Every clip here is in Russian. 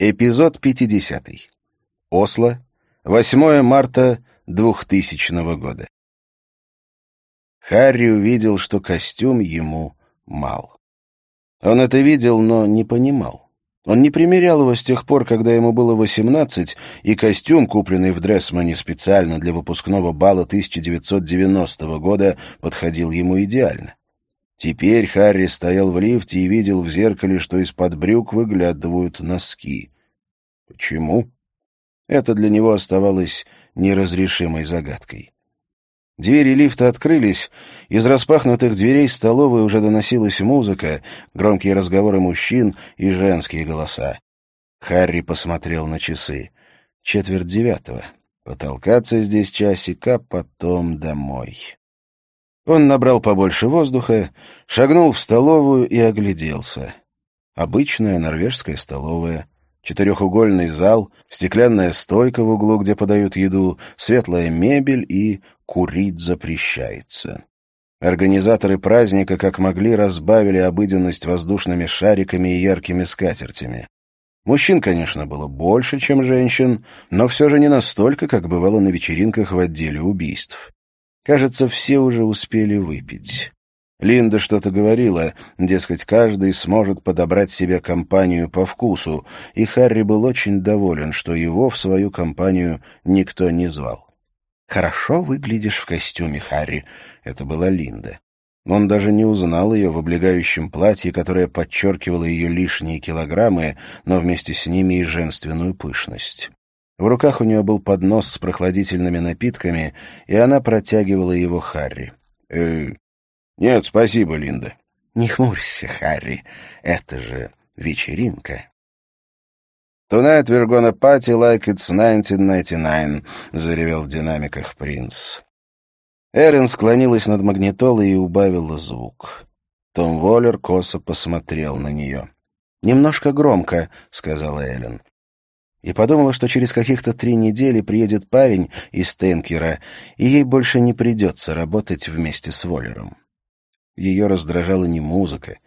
Эпизод 50. Осло. 8 марта 2000 года. Харри увидел, что костюм ему мал. Он это видел, но не понимал. Он не примерял его с тех пор, когда ему было 18, и костюм, купленный в Дрессмане специально для выпускного бала 1990 года, подходил ему идеально. Теперь Харри стоял в лифте и видел в зеркале, что из-под брюк выглядывают носки. Почему? Это для него оставалось неразрешимой загадкой. Двери лифта открылись, из распахнутых дверей столовой уже доносилась музыка, громкие разговоры мужчин и женские голоса. Харри посмотрел на часы. Четверть девятого. Потолкаться здесь часик, а потом домой. Он набрал побольше воздуха, шагнул в столовую и огляделся. Обычная норвежская столовая. Четырехугольный зал, стеклянная стойка в углу, где подают еду, светлая мебель и курить запрещается. Организаторы праздника как могли разбавили обыденность воздушными шариками и яркими скатертями. Мужчин, конечно, было больше, чем женщин, но все же не настолько, как бывало на вечеринках в отделе убийств. Кажется, все уже успели выпить. Линда что-то говорила, дескать, каждый сможет подобрать себе компанию по вкусу, и Харри был очень доволен, что его в свою компанию никто не звал. «Хорошо выглядишь в костюме, Харри», — это была Линда. Он даже не узнал ее в облегающем платье, которое подчеркивало ее лишние килограммы, но вместе с ними и женственную пышность. В руках у нее был поднос с прохладительными напитками, и она протягивала его Харри. «Э, «Нет, спасибо, Линда». «Не хмурься, Харри, это же вечеринка». «Tonight we're gonna party like it's 1999», — заревел в динамиках принц. Эрин склонилась над магнитолой и убавила звук. Том Воллер косо посмотрел на нее. «Немножко громко», — сказала Эллен и подумала, что через каких-то три недели приедет парень из Тенкера, и ей больше не придется работать вместе с Воллером. Ее раздражала не музыка,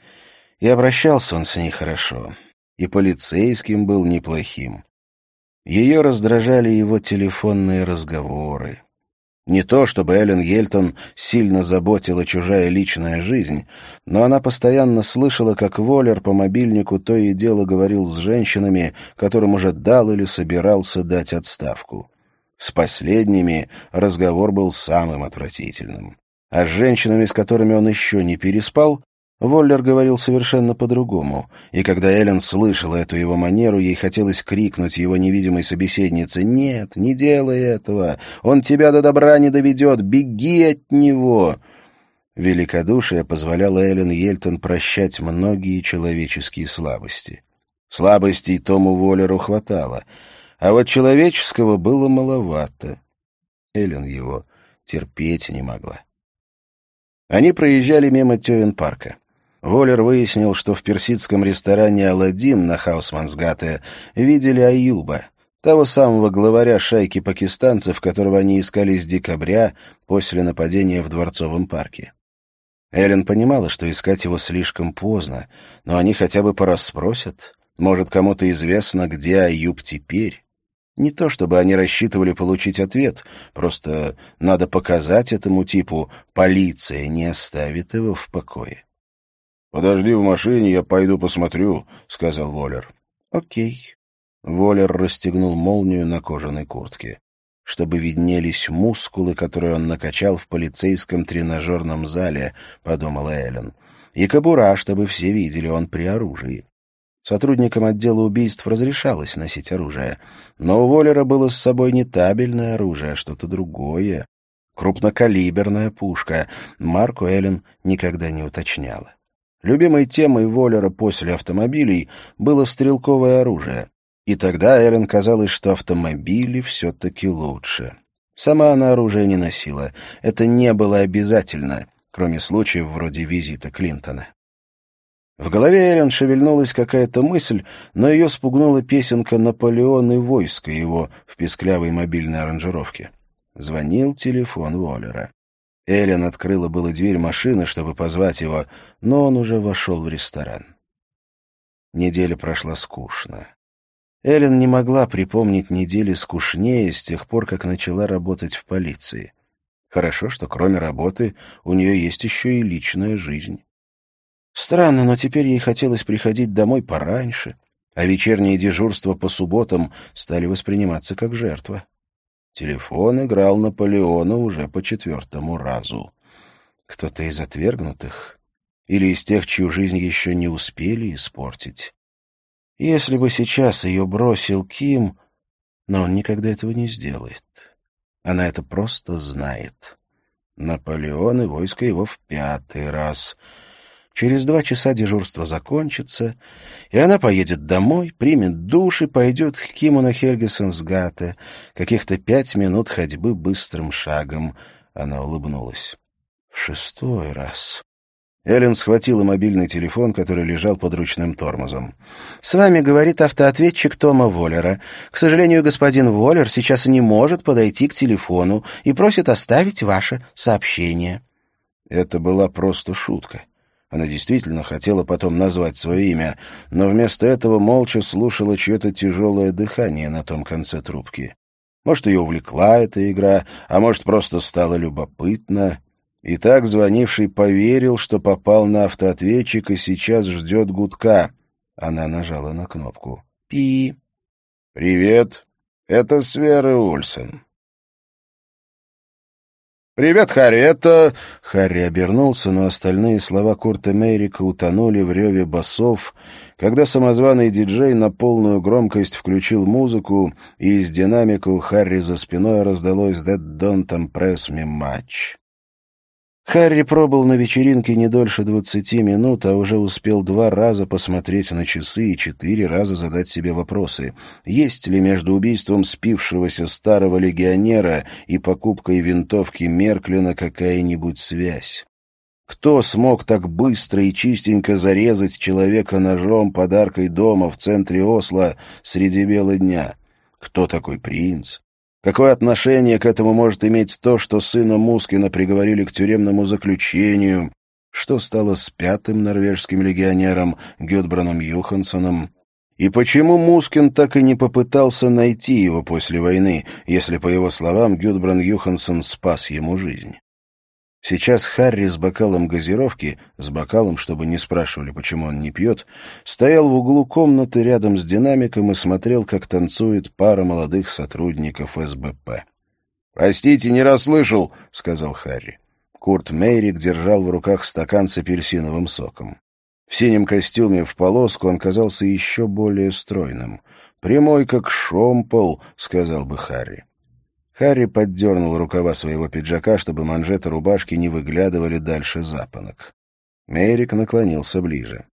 и обращался он с ней хорошо, и полицейским был неплохим. Ее раздражали его телефонные разговоры. Не то, чтобы Эллен Ельтон сильно заботила чужая личная жизнь, но она постоянно слышала, как Воллер по мобильнику то и дело говорил с женщинами, которым уже дал или собирался дать отставку. С последними разговор был самым отвратительным. А с женщинами, с которыми он еще не переспал, Воллер говорил совершенно по-другому, и когда Эллен слышала эту его манеру, ей хотелось крикнуть его невидимой собеседнице «Нет, не делай этого! Он тебя до добра не доведет! Беги от него!» Великодушие позволяло Эллен Ельтон прощать многие человеческие слабости. Слабостей Тому Воллеру хватало, а вот человеческого было маловато. Эллен его терпеть не могла. Они проезжали мимо Тёвен-парка. Воллер выяснил, что в персидском ресторане «Аладдин» на Хаусмансгате видели Аюба, того самого главаря шайки пакистанцев, которого они искали с декабря после нападения в Дворцовом парке. Эллен понимала, что искать его слишком поздно, но они хотя бы порасспросят. Может, кому-то известно, где Аюб теперь. Не то чтобы они рассчитывали получить ответ, просто надо показать этому типу, полиция не оставит его в покое. «Подожди в машине, я пойду посмотрю», — сказал Воллер. «Окей». Воллер расстегнул молнию на кожаной куртке. Чтобы виднелись мускулы, которые он накачал в полицейском тренажерном зале, — подумала Эллен. И кобура, чтобы все видели, он при оружии. Сотрудникам отдела убийств разрешалось носить оружие, но у Воллера было с собой не табельное оружие, а что-то другое. Крупнокалиберная пушка. Марку Эллен никогда не уточняла. Любимой темой Воллера после автомобилей было стрелковое оружие. И тогда Эллен казалось, что автомобили все-таки лучше. Сама она оружие не носила. Это не было обязательно, кроме случаев вроде визита Клинтона. В голове Эллен шевельнулась какая-то мысль, но ее спугнула песенка «Наполеон и войско» его в песклявой мобильной аранжировке. Звонил телефон Воллера. Эллен открыла было дверь машины, чтобы позвать его, но он уже вошел в ресторан. Неделя прошла скучно. Эллен не могла припомнить недели скучнее с тех пор, как начала работать в полиции. Хорошо, что кроме работы у нее есть еще и личная жизнь. Странно, но теперь ей хотелось приходить домой пораньше, а вечерние дежурства по субботам стали восприниматься как жертва. Телефон играл Наполеона уже по четвертому разу. Кто-то из отвергнутых или из тех, чью жизнь еще не успели испортить. Если бы сейчас ее бросил Ким, но он никогда этого не сделает. Она это просто знает. Наполеон и войско его в пятый раз — Через два часа дежурство закончится, и она поедет домой, примет душ и пойдет к Киму на Хельгесенсгате. Каких-то пять минут ходьбы быстрым шагом. Она улыбнулась. В шестой раз. Эллен схватила мобильный телефон, который лежал под ручным тормозом. «С вами говорит автоответчик Тома Воллера. К сожалению, господин Воллер сейчас не может подойти к телефону и просит оставить ваше сообщение». Это была просто шутка. Она действительно хотела потом назвать свое имя, но вместо этого молча слушала чье-то тяжелое дыхание на том конце трубки. Может, ее увлекла эта игра, а может, просто стало любопытно. И так звонивший поверил, что попал на автоответчик и сейчас ждет гудка. Она нажала на кнопку. «Пи». «Привет, это Свера Ульсен». «Привет, Харри, это...» Харри обернулся, но остальные слова Курта Мейрика утонули в реве басов, когда самозваный диджей на полную громкость включил музыку, и из динамика у Харри за спиной раздалось «That don't impress me much». Харри пробыл на вечеринке не дольше двадцати минут, а уже успел два раза посмотреть на часы и четыре раза задать себе вопросы. Есть ли между убийством спившегося старого легионера и покупкой винтовки Мерклина какая-нибудь связь? Кто смог так быстро и чистенько зарезать человека ножом подаркой дома в центре Осло среди бела дня? Кто такой принц? Какое отношение к этому может иметь то, что сына Мускина приговорили к тюремному заключению? Что стало с пятым норвежским легионером Гюдбраном Юхансоном? И почему Мускин так и не попытался найти его после войны, если, по его словам, Гюдбран Юхансон спас ему жизнь? Сейчас Харри с бокалом газировки, с бокалом, чтобы не спрашивали, почему он не пьет, стоял в углу комнаты рядом с динамиком и смотрел, как танцует пара молодых сотрудников СБП. «Простите, не расслышал», — сказал Харри. Курт Мейрик держал в руках стакан с апельсиновым соком. В синем костюме в полоску он казался еще более стройным. «Прямой, как шомпол», — сказал бы Харри. Харри поддернул рукава своего пиджака, чтобы манжеты рубашки не выглядывали дальше запонок. Мерик наклонился ближе.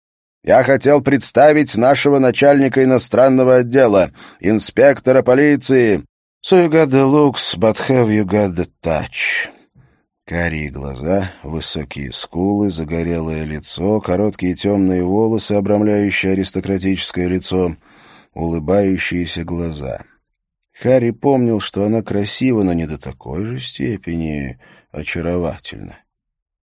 «Я хотел представить нашего начальника иностранного отдела, инспектора полиции». «So you got the looks, but have you got the touch?» Карие глаза, высокие скулы, загорелое лицо, короткие темные волосы, обрамляющие аристократическое лицо, улыбающиеся глаза — Харри помнил, что она красива, но не до такой же степени очаровательна.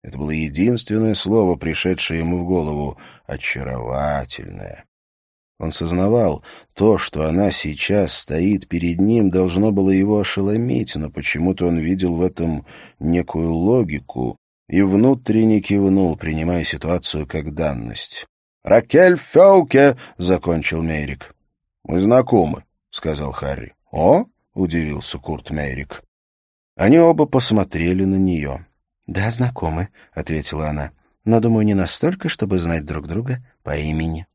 Это было единственное слово, пришедшее ему в голову — очаровательное. Он сознавал, то, что она сейчас стоит перед ним, должно было его ошеломить, но почему-то он видел в этом некую логику и внутренне кивнул, принимая ситуацию как данность. «Ракель Феуке!» — закончил Мейрик. «Мы знакомы», — сказал Харри. «О?» — удивился Курт Мейрик. Они оба посмотрели на нее. «Да, знакомы», — ответила она. «Но, думаю, не настолько, чтобы знать друг друга по имени».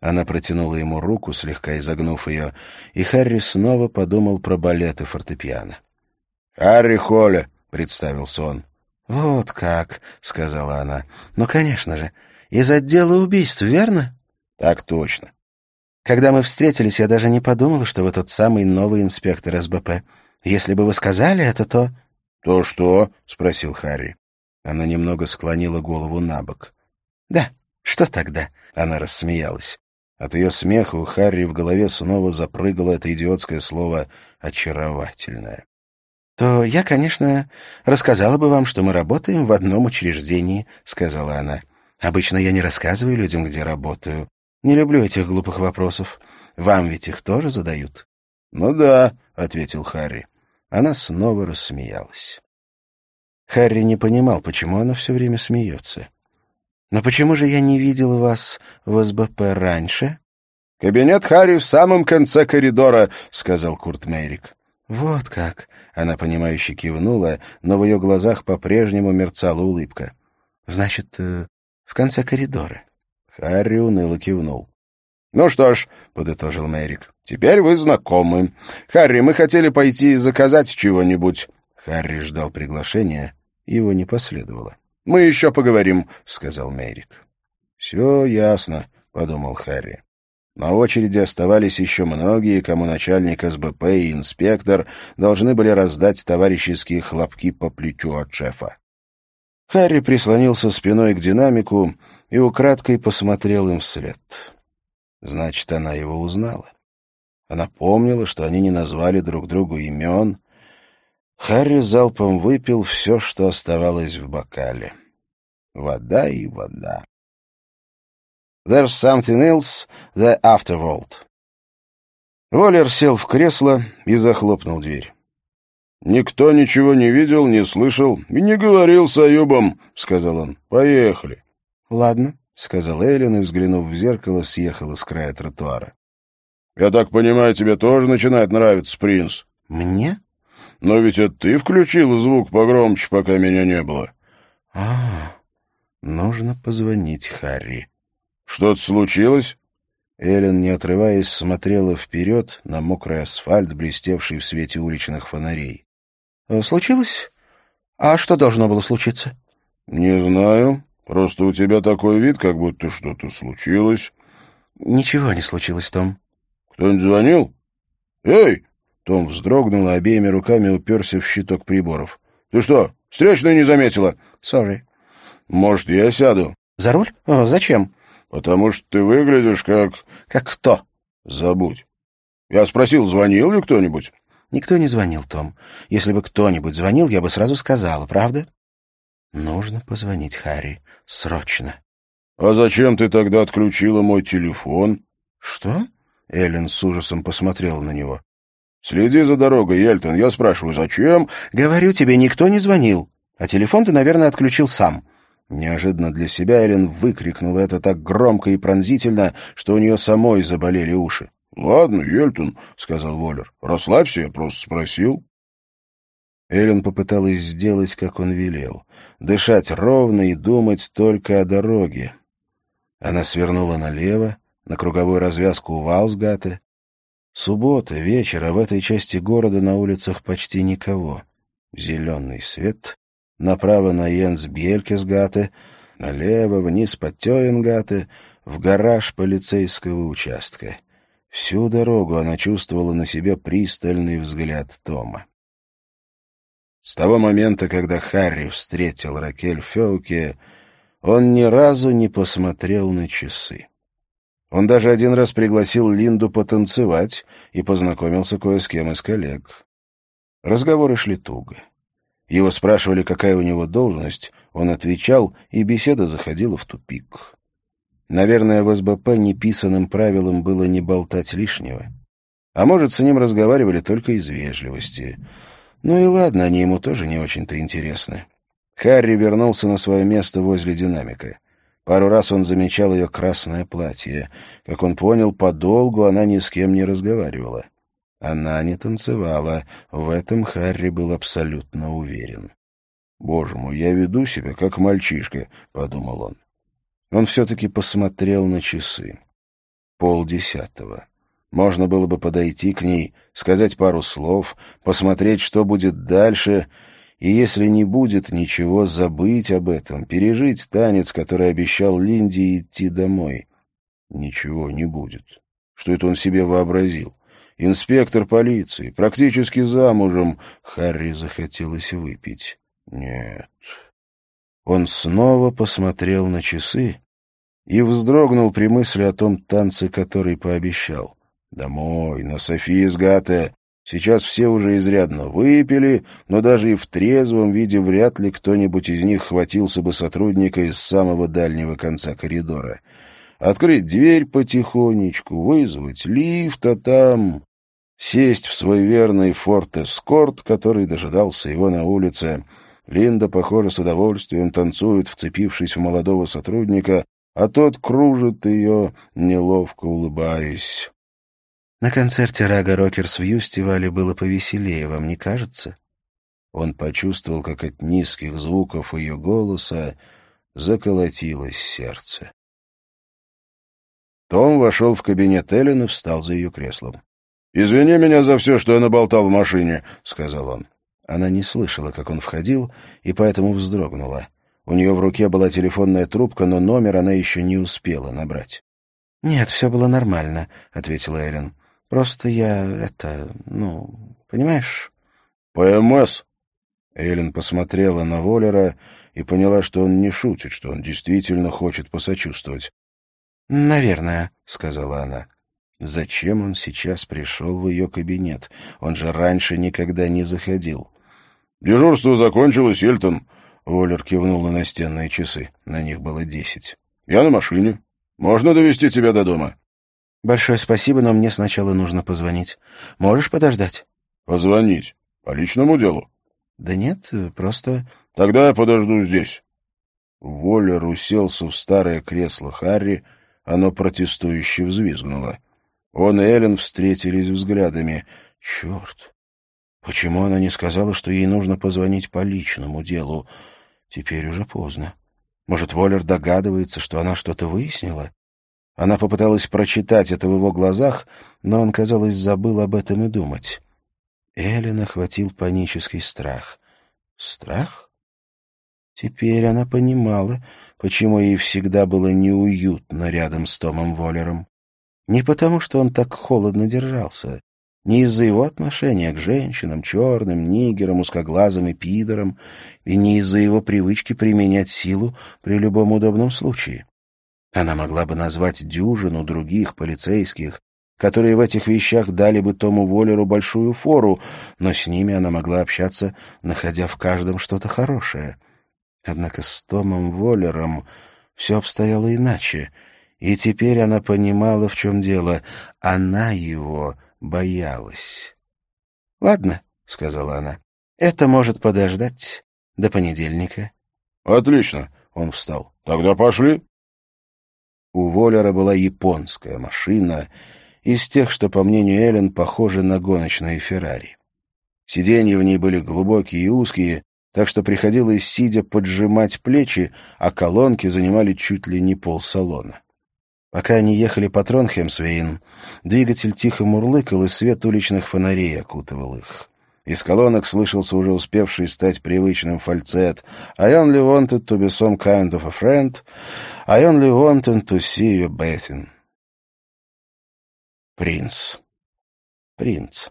Она протянула ему руку, слегка изогнув ее, и Харри снова подумал про балет и фортепиано. «Харри Холля», — представился он. «Вот как», — сказала она. «Ну, конечно же. Из отдела убийств, верно?» «Так точно. Когда мы встретились, я даже не подумала, что вы тот самый новый инспектор СБП. Если бы вы сказали это, то...» «То что?» — спросил Харри. Она немного склонила голову на бок. «Да, что тогда?» — она рассмеялась. От ее смеха у Харри в голове снова запрыгало это идиотское слово «очаровательное». «То я, конечно, рассказала бы вам, что мы работаем в одном учреждении», — сказала она. «Обычно я не рассказываю людям, где работаю. Не люблю этих глупых вопросов. Вам ведь их тоже задают?» «Ну да», — ответил Харри. Она снова рассмеялась. Харри не понимал, почему она все время смеется. «Но почему же я не видел вас в СБП раньше?» «Кабинет Харри в самом конце коридора», — сказал Курт Мейрик. «Вот как!» — она, понимающе кивнула, но в ее глазах по-прежнему мерцала улыбка. «Значит, э, в конце коридора?» Харри уныло кивнул. «Ну что ж», — подытожил Мэрик, — «теперь вы знакомы. Харри, мы хотели пойти заказать чего-нибудь». Харри ждал приглашения, его не последовало. «Мы еще поговорим», — сказал Мэрик. «Все ясно», — подумал Харри. На очереди оставались еще многие, кому начальник СБП и инспектор должны были раздать товарищеские хлопки по плечу от шефа. Харри прислонился спиной к динамику и украдкой посмотрел им вслед. Значит, она его узнала. Она помнила, что они не назвали друг другу имен. Харри залпом выпил все, что оставалось в бокале. Вода и вода. There's something else, the afterworld. Воллер сел в кресло и захлопнул дверь. «Никто ничего не видел, не слышал и не говорил с Аюбом», — сказал он. «Поехали». «Ладно», — сказал Эллен и, взглянув в зеркало, съехала с края тротуара. «Я так понимаю, тебе тоже начинает нравиться принц?» «Мне?» «Но ведь это ты включил звук погромче, пока меня не было». «А, нужно позвонить Харри». «Что-то случилось?» Эллен, не отрываясь, смотрела вперед на мокрый асфальт, блестевший в свете уличных фонарей. «Э, «Случилось? А что должно было случиться?» «Не знаю. Просто у тебя такой вид, как будто что-то случилось». «Ничего не случилось, Том». «Кто-нибудь звонил?» «Эй!» Том вздрогнул обеими руками уперся в щиток приборов. «Ты что, встречную не заметила?» «Сори». «Может, я сяду?» «За руль? О, зачем?» «Потому что ты выглядишь как...» «Как кто?» «Забудь. Я спросил, звонил ли кто-нибудь?» «Никто не звонил, Том. Если бы кто-нибудь звонил, я бы сразу сказала, правда?» «Нужно позвонить Харри. Срочно». «А зачем ты тогда отключила мой телефон?» «Что?» — Эллен с ужасом посмотрела на него. «Следи за дорогой, Эльтон. Я спрашиваю, зачем?» «Говорю тебе, никто не звонил. А телефон ты, наверное, отключил сам». Неожиданно для себя Эллен выкрикнула это так громко и пронзительно, что у нее самой заболели уши. «Ладно, Ельтон», — сказал Воллер, — «расслабься, я просто спросил». Эллен попыталась сделать, как он велел, дышать ровно и думать только о дороге. Она свернула налево, на круговую развязку у Ваусгата. Суббота, вечер, а в этой части города на улицах почти никого. Зеленый свет, направо на Йенс Бьелькесгате, налево вниз по Тёенгате, в гараж полицейского участка. Всю дорогу она чувствовала на себе пристальный взгляд Тома. С того момента, когда Харри встретил Ракель Феуке, он ни разу не посмотрел на часы. Он даже один раз пригласил Линду потанцевать и познакомился кое с кем из коллег. Разговоры шли туго. Его спрашивали, какая у него должность, он отвечал, и беседа заходила в тупик. Наверное, в СБП неписанным правилом было не болтать лишнего. А может, с ним разговаривали только из вежливости. Ну и ладно, они ему тоже не очень-то интересны. Харри вернулся на свое место возле динамика. Пару раз он замечал ее красное платье. Как он понял, подолгу она ни с кем не разговаривала. Она не танцевала, в этом Харри был абсолютно уверен. «Боже мой, я веду себя как мальчишка», — подумал он. Он все-таки посмотрел на часы. Полдесятого. Можно было бы подойти к ней, сказать пару слов, посмотреть, что будет дальше, и если не будет ничего, забыть об этом, пережить танец, который обещал Линде идти домой. Ничего не будет. Что это он себе вообразил? Инспектор полиции, практически замужем. Харри захотелось выпить. Нет. Он снова посмотрел на часы и вздрогнул при мысли о том танце, который пообещал. Домой, на Софии с Гате. Сейчас все уже изрядно выпили, но даже и в трезвом виде вряд ли кто-нибудь из них хватился бы сотрудника из самого дальнего конца коридора. открыть дверь потихонечку, вызвать лифт, а там сесть в свой верный форт Эскорт, который дожидался его на улице. Линда, похоже, с удовольствием танцует, вцепившись в молодого сотрудника, а тот кружит ее, неловко улыбаясь. На концерте Рага Рокерс в Юстивале было повеселее, вам не кажется? Он почувствовал, как от низких звуков ее голоса заколотилось сердце. Том вошел в кабинет Эллен и встал за ее креслом. «Извини меня за все, что я наболтал в машине», — сказал он. Она не слышала, как он входил, и поэтому вздрогнула. У нее в руке была телефонная трубка, но номер она еще не успела набрать. «Нет, все было нормально», — ответила Эллен. «Просто я... это... ну... понимаешь?» «ПМС?» Эллен посмотрела на Воллера и поняла, что он не шутит, что он действительно хочет посочувствовать. «Наверное», — сказала она. Зачем он сейчас пришел в ее кабинет? Он же раньше никогда не заходил. «Дежурство закончилось, Эльтон», — Воллер кивнул на настенные часы. На них было десять. «Я на машине. Можно довести тебя до дома?» «Большое спасибо, но мне сначала нужно позвонить. Можешь подождать?» «Позвонить? По личному делу?» «Да нет, просто...» «Тогда я подожду здесь». Воллер уселся в старое кресло Харри, оно протестующе взвизгнуло. Он и Эллен встретились взглядами. Черт! Почему она не сказала, что ей нужно позвонить по личному делу? Теперь уже поздно. Может, Воллер догадывается, что она что-то выяснила? Она попыталась прочитать это в его глазах, но он, казалось, забыл об этом и думать. Эллен охватил панический страх. Страх? Теперь она понимала, почему ей всегда было неуютно рядом с Томом Воллером. Не потому, что он так холодно держался, не из-за его отношения к женщинам, черным, нигерам, узкоглазым и пидорам, и не из-за его привычки применять силу при любом удобном случае. Она могла бы назвать дюжину других полицейских, которые в этих вещах дали бы Тому Воллеру большую фору, но с ними она могла общаться, находя в каждом что-то хорошее. Однако с Томом Воллером все обстояло иначе — и теперь она понимала, в чем дело. Она его боялась. — Ладно, — сказала она, — это может подождать до понедельника. — Отлично, — он встал. — Тогда пошли. У Воллера была японская машина из тех, что, по мнению Эллен, похожи на гоночные Феррари. Сиденья в ней были глубокие и узкие, так что приходилось, сидя, поджимать плечи, а колонки занимали чуть ли не пол салона. Пока они ехали по Тронхемсвейн, двигатель тихо мурлыкал, и свет уличных фонарей окутывал их. Из колонок слышался уже успевший стать привычным фальцет «I only wanted to be some kind of a friend. I only wanted to see you bathing». Принц. Принц.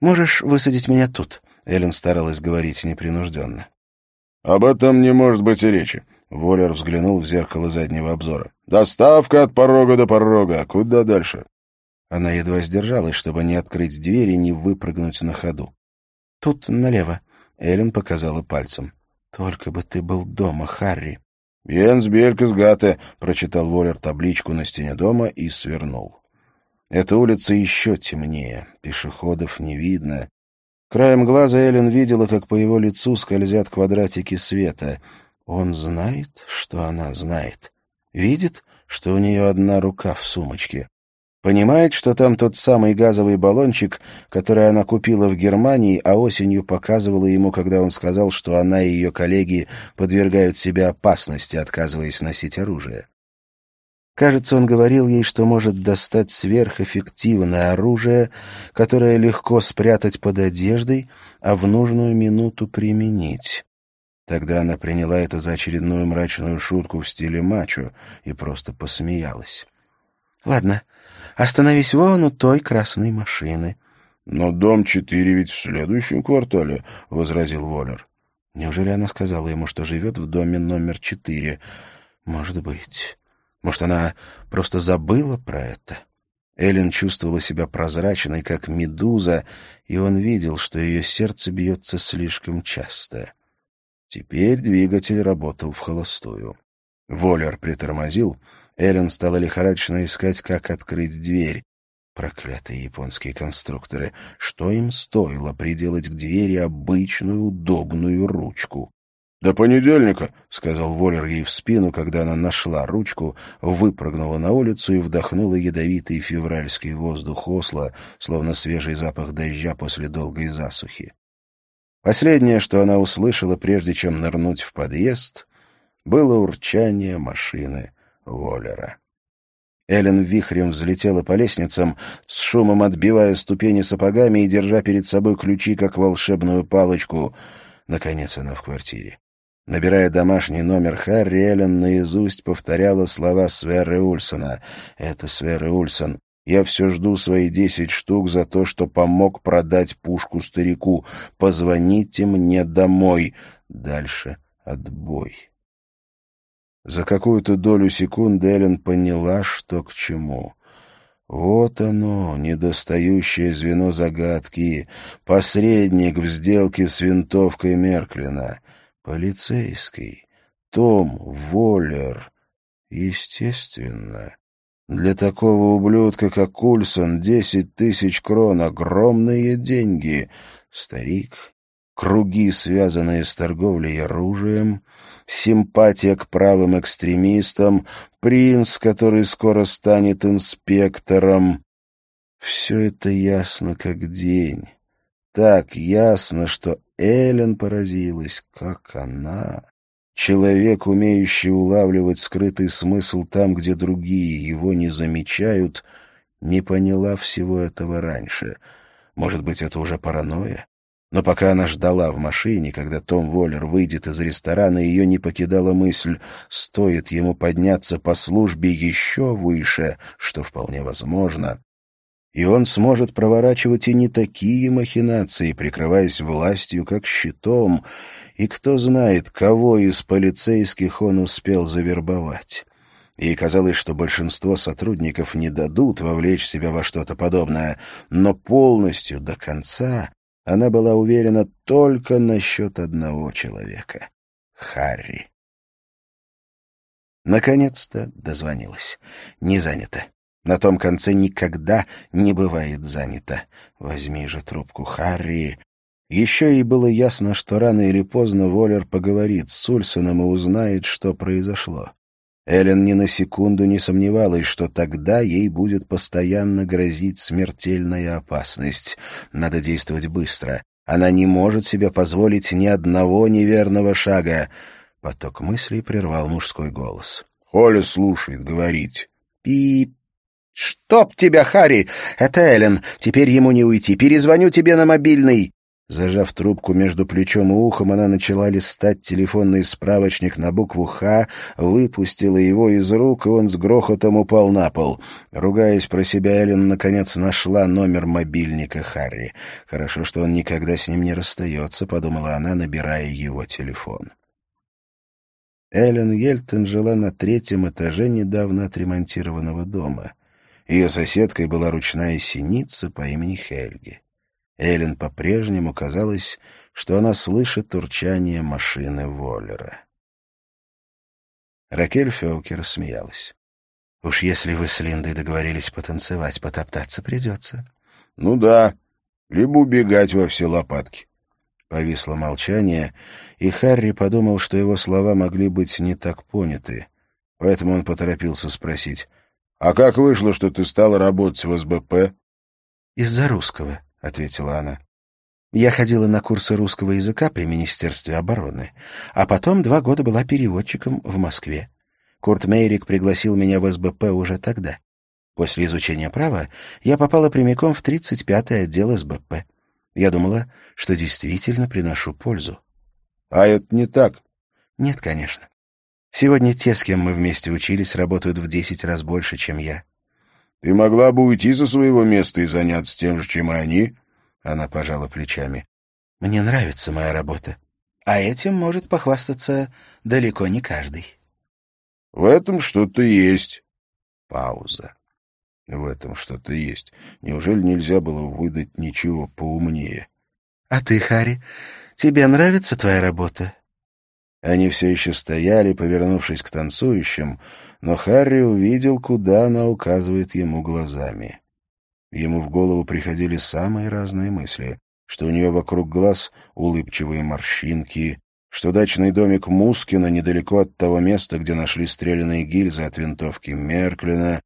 «Можешь высадить меня тут?» Эллен старалась говорить непринужденно. «Об этом не может быть и речи. Воллер взглянул в зеркало заднего обзора. «Доставка от порога до порога. Куда дальше?» Она едва сдержалась, чтобы не открыть дверь и не выпрыгнуть на ходу. «Тут налево», — Эллен показала пальцем. «Только бы ты был дома, Харри». «Йенс Белькес прочитал Воллер табличку на стене дома и свернул. Эта улица еще темнее, пешеходов не видно. Краем глаза Эллен видела, как по его лицу скользят квадратики света — он знает, что она знает. Видит, что у нее одна рука в сумочке. Понимает, что там тот самый газовый баллончик, который она купила в Германии, а осенью показывала ему, когда он сказал, что она и ее коллеги подвергают себя опасности, отказываясь носить оружие. Кажется, он говорил ей, что может достать сверхэффективное оружие, которое легко спрятать под одеждой, а в нужную минуту применить. Тогда она приняла это за очередную мрачную шутку в стиле мачо и просто посмеялась. «Ладно, остановись вон у той красной машины». «Но дом четыре ведь в следующем квартале», — возразил Воллер. Неужели она сказала ему, что живет в доме номер четыре? Может быть. Может, она просто забыла про это? Эллен чувствовала себя прозрачной, как медуза, и он видел, что ее сердце бьется слишком часто. Теперь двигатель работал в холостую. Воллер притормозил, Эллен стала лихорадочно искать, как открыть дверь. Проклятые японские конструкторы. Что им стоило приделать к двери обычную удобную ручку? «До понедельника», — сказал Воллер ей в спину, когда она нашла ручку, выпрыгнула на улицу и вдохнула ядовитый февральский воздух Осло, словно свежий запах дождя после долгой засухи. Последнее, что она услышала, прежде чем нырнуть в подъезд, было урчание машины Воллера. Эллен вихрем взлетела по лестницам, с шумом отбивая ступени сапогами и держа перед собой ключи, как волшебную палочку. Наконец она в квартире. Набирая домашний номер Харри, Эллен наизусть повторяла слова Сверы Ульсона. «Это Сверы Ульсон. Я все жду свои десять штук за то, что помог продать пушку старику. Позвоните мне домой». Дальше отбой. За какую-то долю секунды Эллен поняла, что к чему. Вот оно, недостающее звено загадки, посредник в сделке с винтовкой Мерклина. Полицейский. Том Воллер. Естественно. Для такого ублюдка, как Ульсон, десять тысяч крон — огромные деньги. Старик, круги, связанные с торговлей оружием, симпатия к правым экстремистам, принц, который скоро станет инспектором. Все это ясно как день. Так ясно, что Эллен поразилась, как она. Человек, умеющий улавливать скрытый смысл там, где другие его не замечают, не поняла всего этого раньше. Может быть, это уже паранойя? Но пока она ждала в машине, когда Том Воллер выйдет из ресторана, ее не покидала мысль, стоит ему подняться по службе еще выше, что вполне возможно, и он сможет проворачивать и не такие махинации, прикрываясь властью как щитом, и кто знает, кого из полицейских он успел завербовать. Ей казалось, что большинство сотрудников не дадут вовлечь себя во что-то подобное, но полностью до конца она была уверена только насчет одного человека — Харри. Наконец-то дозвонилась. Не занято. На том конце никогда не бывает занято. Возьми же трубку, Харри. Еще ей было ясно, что рано или поздно Воллер поговорит с Ульсоном и узнает, что произошло. Эллен ни на секунду не сомневалась, что тогда ей будет постоянно грозить смертельная опасность. Надо действовать быстро. Она не может себе позволить ни одного неверного шага. Поток мыслей прервал мужской голос. «Оля слушает говорить». «Пип, «Чтоб тебя, Харри! Это Эллен. Теперь ему не уйти. Перезвоню тебе на мобильный». Зажав трубку между плечом и ухом, она начала листать телефонный справочник на букву «Х», выпустила его из рук, и он с грохотом упал на пол. Ругаясь про себя, Эллен наконец нашла номер мобильника Харри. «Хорошо, что он никогда с ним не расстается», — подумала она, набирая его телефон. Эллен Ельтон жила на третьем этаже недавно отремонтированного дома — ее соседкой была ручная синица по имени Хельги. Эллен по-прежнему казалось, что она слышит урчание машины Воллера. Ракель Феукер смеялась. «Уж если вы с Линдой договорились потанцевать, потоптаться придется». «Ну да, либо убегать во все лопатки». Повисло молчание, и Харри подумал, что его слова могли быть не так поняты, поэтому он поторопился спросить — «А как вышло, что ты стала работать в СБП?» «Из-за русского», — ответила она. «Я ходила на курсы русского языка при Министерстве обороны, а потом два года была переводчиком в Москве. Курт Мейрик пригласил меня в СБП уже тогда. После изучения права я попала прямиком в 35-й отдел СБП. Я думала, что действительно приношу пользу. А это не так? Нет, конечно. Сегодня те, с кем мы вместе учились, работают в десять раз больше, чем я. Ты могла бы уйти со своего места и заняться тем же, чем и они. Она пожала плечами. Мне нравится моя работа. А этим может похвастаться далеко не каждый. В этом что-то есть. Пауза. В этом что-то есть. Неужели нельзя было выдать ничего поумнее? — А ты, Хари, тебе нравится твоя работа? Они все еще стояли, повернувшись к танцующим, но Харри увидел, куда она указывает ему глазами. Ему в голову приходили самые разные мысли, что у нее вокруг глаз улыбчивые морщинки, что дачный домик Мускина недалеко от того места, где нашли стрелянные гильзы от винтовки Мерклина,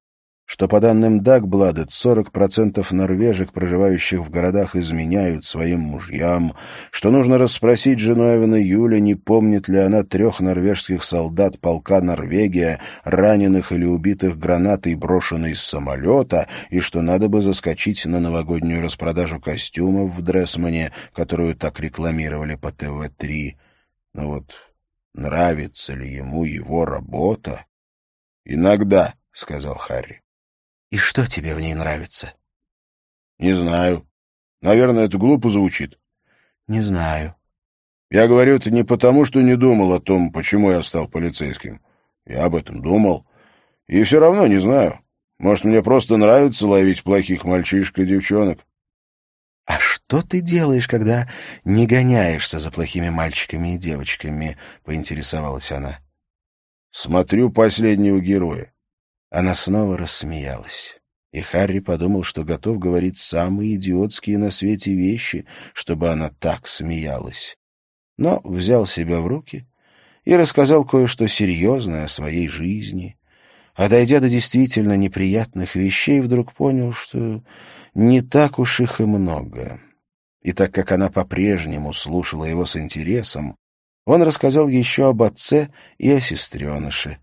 что, по данным Дагбладет, 40% норвежек, проживающих в городах, изменяют своим мужьям, что нужно расспросить жену Эвана Юля, не помнит ли она трех норвежских солдат полка Норвегия, раненых или убитых гранатой, брошенной из самолета, и что надо бы заскочить на новогоднюю распродажу костюмов в Дрессмане, которую так рекламировали по ТВ-3. Но вот нравится ли ему его работа? «Иногда», — сказал Харри. И что тебе в ней нравится? — Не знаю. Наверное, это глупо звучит. — Не знаю. Я говорю это не потому, что не думал о том, почему я стал полицейским. Я об этом думал. И все равно не знаю. Может, мне просто нравится ловить плохих мальчишек и девчонок. — А что ты делаешь, когда не гоняешься за плохими мальчиками и девочками? — поинтересовалась она. — Смотрю последнего героя. Она снова рассмеялась. И Харри подумал, что готов говорить самые идиотские на свете вещи, чтобы она так смеялась. Но взял себя в руки и рассказал кое-что серьезное о своей жизни. А дойдя до действительно неприятных вещей, вдруг понял, что не так уж их и много. И так как она по-прежнему слушала его с интересом, он рассказал еще об отце и о сестреныше.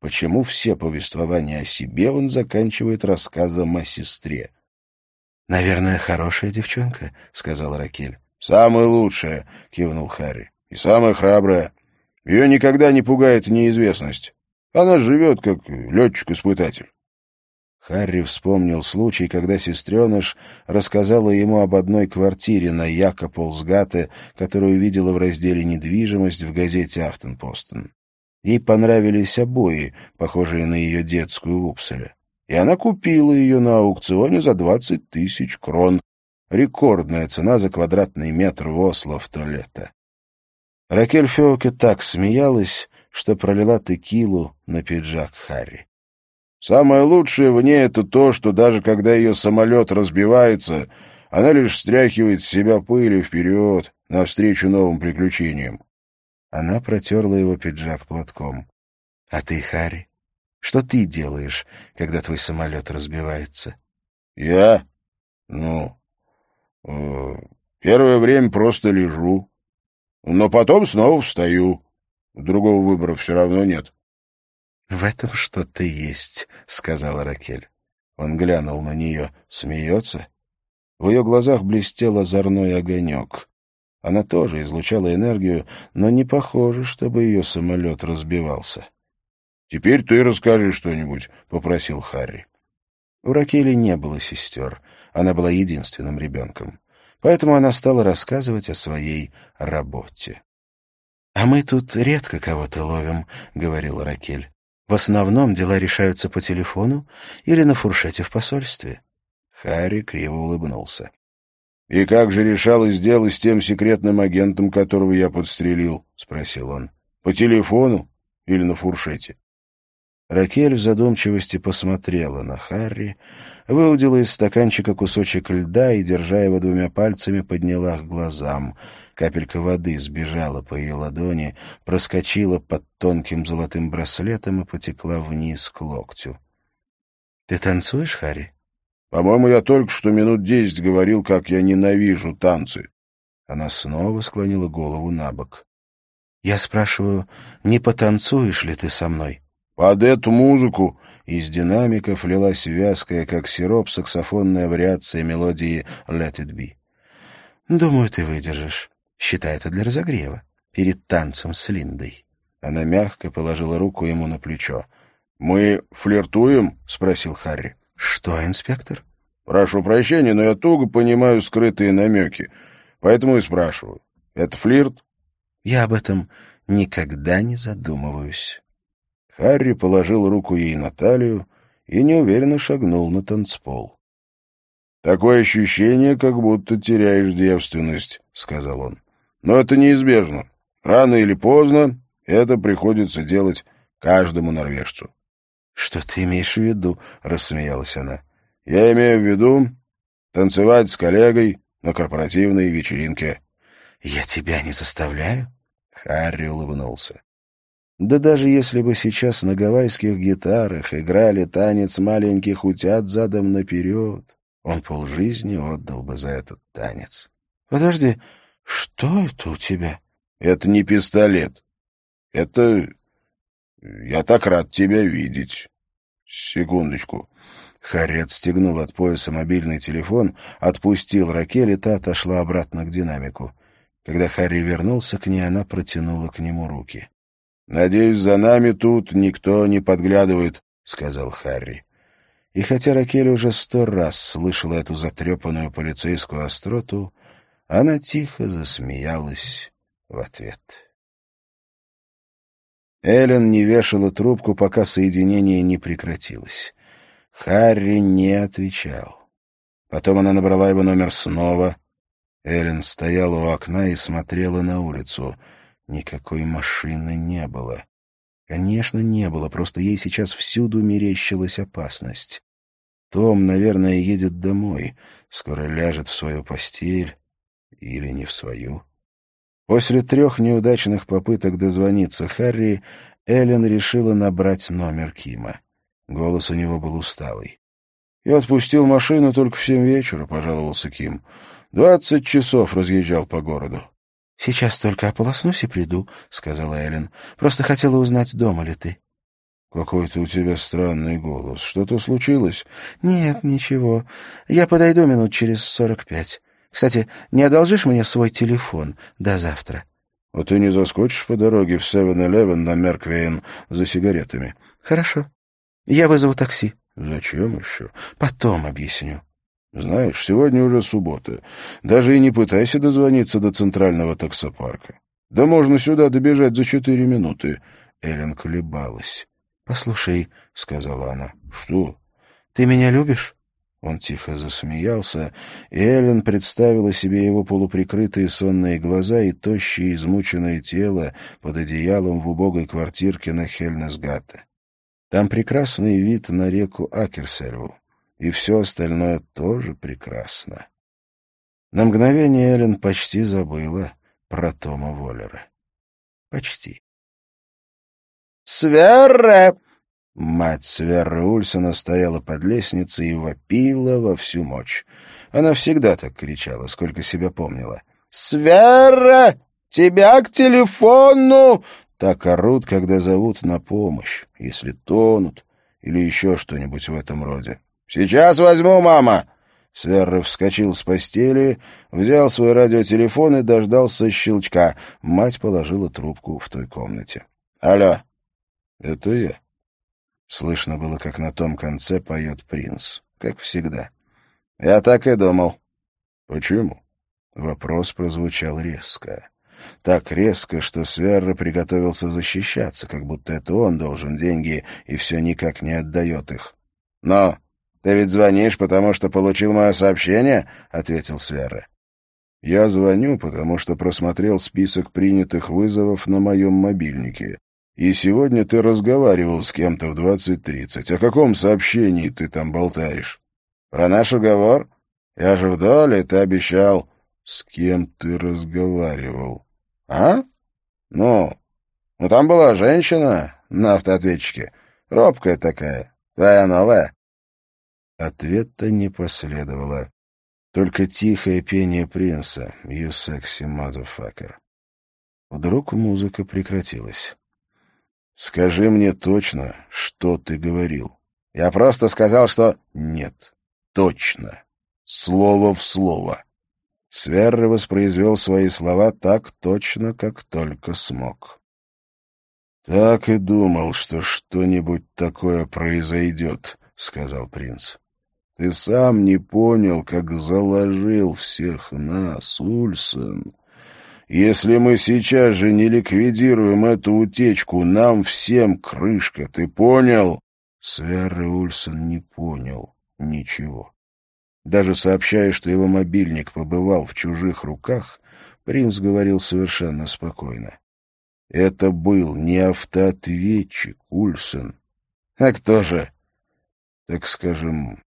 Почему все повествования о себе он заканчивает рассказом о сестре? — Наверное, хорошая девчонка, — сказала Ракель. — Самая лучшая, — кивнул Харри. — И самая храбрая. Ее никогда не пугает неизвестность. Она живет, как летчик-испытатель. Харри вспомнил случай, когда сестреныш рассказала ему об одной квартире на Якополсгате, которую видела в разделе «Недвижимость» в газете «Афтенпостен». Ей понравились обои, похожие на ее детскую в Упселе. И она купила ее на аукционе за двадцать тысяч крон. Рекордная цена за квадратный метр в Осло в то лето. Ракель Феоке так смеялась, что пролила текилу на пиджак Харри. «Самое лучшее в ней — это то, что даже когда ее самолет разбивается, она лишь стряхивает с себя пыль вперед, навстречу новым приключениям. Она протерла его пиджак платком. — А ты, Харри, что ты делаешь, когда твой самолет разбивается? — Я? Ну, э, первое время просто лежу. Но потом снова встаю. Другого выбора все равно нет. — В этом что-то есть, — сказала Ракель. Он глянул на нее. Смеется? В ее глазах блестел озорной огонек. Она тоже излучала энергию, но не похоже, чтобы ее самолет разбивался. — Теперь ты расскажи что-нибудь, — попросил Харри. У Ракели не было сестер. Она была единственным ребенком. Поэтому она стала рассказывать о своей работе. «А мы тут редко кого-то ловим», — говорила Ракель. «В основном дела решаются по телефону или на фуршете в посольстве». Харри криво улыбнулся. — И как же решалось дело с тем секретным агентом, которого я подстрелил? — спросил он. — По телефону или на фуршете? Ракель в задумчивости посмотрела на Харри, выудила из стаканчика кусочек льда и, держа его двумя пальцами, подняла к глазам. Капелька воды сбежала по ее ладони, проскочила под тонким золотым браслетом и потекла вниз к локтю. — Ты танцуешь, Харри? По-моему, я только что минут десять говорил, как я ненавижу танцы. Она снова склонила голову на бок. Я спрашиваю, не потанцуешь ли ты со мной? Под эту музыку из динамиков лилась вязкая, как сироп, саксофонная вариация мелодии «Let it be». Думаю, ты выдержишь. Считай это для разогрева. Перед танцем с Линдой. Она мягко положила руку ему на плечо. «Мы флиртуем?» — спросил Харри. «Что, инспектор?» «Прошу прощения, но я туго понимаю скрытые намеки, поэтому и спрашиваю. Это флирт?» «Я об этом никогда не задумываюсь». Харри положил руку ей на талию и неуверенно шагнул на танцпол. «Такое ощущение, как будто теряешь девственность», — сказал он. «Но это неизбежно. Рано или поздно это приходится делать каждому норвежцу. — Что ты имеешь в виду? — рассмеялась она. — Я имею в виду танцевать с коллегой на корпоративной вечеринке. — Я тебя не заставляю? Харри улыбнулся. Да даже если бы сейчас на гавайских гитарах играли танец маленьких утят задом наперед, он полжизни отдал бы за этот танец. — Подожди, что это у тебя? — Это не пистолет. Это... Я так рад тебя видеть. Секундочку. Харри отстегнул от пояса мобильный телефон, отпустил Ракель, и та отошла обратно к динамику. Когда Харри вернулся к ней, она протянула к нему руки. «Надеюсь, за нами тут никто не подглядывает», — сказал Харри. И хотя Ракель уже сто раз слышала эту затрепанную полицейскую остроту, она тихо засмеялась в ответ. Эллен не вешала трубку, пока соединение не прекратилось. Харри не отвечал. Потом она набрала его номер снова. Эллен стояла у окна и смотрела на улицу — Никакой машины не было. Конечно, не было, просто ей сейчас всюду мерещилась опасность. Том, наверное, едет домой, скоро ляжет в свою постель или не в свою. После трех неудачных попыток дозвониться Харри, Эллен решила набрать номер Кима. Голос у него был усталый. «Я отпустил машину только в семь вечера», — пожаловался Ким. «Двадцать часов разъезжал по городу. «Сейчас только ополоснусь и приду», — сказала Эллен. «Просто хотела узнать, дома ли ты». «Какой-то у тебя странный голос. Что-то случилось?» «Нет, ничего. Я подойду минут через сорок пять. Кстати, не одолжишь мне свой телефон до завтра?» «А ты не заскочишь по дороге в 7-Eleven на Мерквейн за сигаретами?» «Хорошо. Я вызову такси». «Зачем еще?» «Потом объясню». Знаешь, сегодня уже суббота. Даже и не пытайся дозвониться до центрального таксопарка. Да можно сюда добежать за четыре минуты. Эллен колебалась. «Послушай», — сказала она. «Что?» «Ты меня любишь?» Он тихо засмеялся, и Эллен представила себе его полуприкрытые сонные глаза и тощее измученное тело под одеялом в убогой квартирке на Хельнесгате. Там прекрасный вид на реку Акерсельву и все остальное тоже прекрасно. На мгновение Эллен почти забыла про Тома Воллера. Почти. «Сверре!» Мать Сверры Ульсона стояла под лестницей и вопила во всю мощь. Она всегда так кричала, сколько себя помнила. «Сверра! Тебя к телефону!» Так орут, когда зовут на помощь, если тонут или еще что-нибудь в этом роде. «Сейчас возьму, мама!» Сверры вскочил с постели, взял свой радиотелефон и дождался щелчка. Мать положила трубку в той комнате. «Алло!» «Это я». Слышно было, как на том конце поет принц, как всегда. «Я так и думал». «Почему?» Вопрос прозвучал резко. Так резко, что Сверра приготовился защищаться, как будто это он должен деньги и все никак не отдает их. «Но «Ты ведь звонишь, потому что получил мое сообщение?» — ответил Сверра. «Я звоню, потому что просмотрел список принятых вызовов на моем мобильнике. И сегодня ты разговаривал с кем-то в 20.30. О каком сообщении ты там болтаешь? Про наш уговор? Я же в ты обещал...» «С кем ты разговаривал?» «А? Ну, ну там была женщина на автоответчике. Робкая такая. Твоя новая?» Ответа не последовало. Только тихое пение принца «You sexy motherfucker». Вдруг музыка прекратилась. «Скажи мне точно, что ты говорил». «Я просто сказал, что...» «Нет, точно. Слово в слово». Сверры воспроизвел свои слова так точно, как только смог. «Так и думал, что что-нибудь такое произойдет», — сказал принц. Ты сам не понял, как заложил всех нас, Ульсон. Если мы сейчас же не ликвидируем эту утечку, нам всем крышка, ты понял?» Сверр Ульсон не понял ничего. Даже сообщая, что его мобильник побывал в чужих руках, принц говорил совершенно спокойно. Это был не автоответчик, Ульсен. А кто же? Так скажем,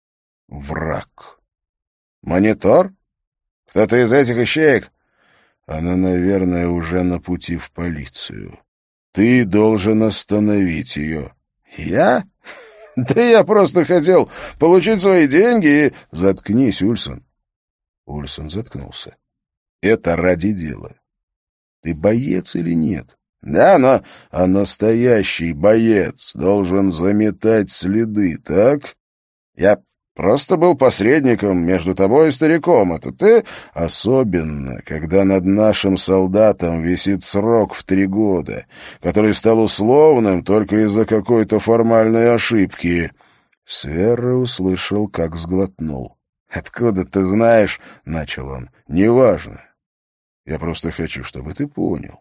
враг. Монитор? Кто-то из этих ищеек? Она, наверное, уже на пути в полицию. Ты должен остановить ее. Я? Да я просто хотел получить свои деньги и... Заткнись, Ульсон. Ульсон заткнулся. Это ради дела. Ты боец или нет? Да, но... А настоящий боец должен заметать следы, так? Я просто был посредником между тобой и стариком, это ты... Особенно, когда над нашим солдатом висит срок в три года, который стал условным только из-за какой-то формальной ошибки. Сверра услышал, как сглотнул. «Откуда ты знаешь?» — начал он. «Неважно. Я просто хочу, чтобы ты понял.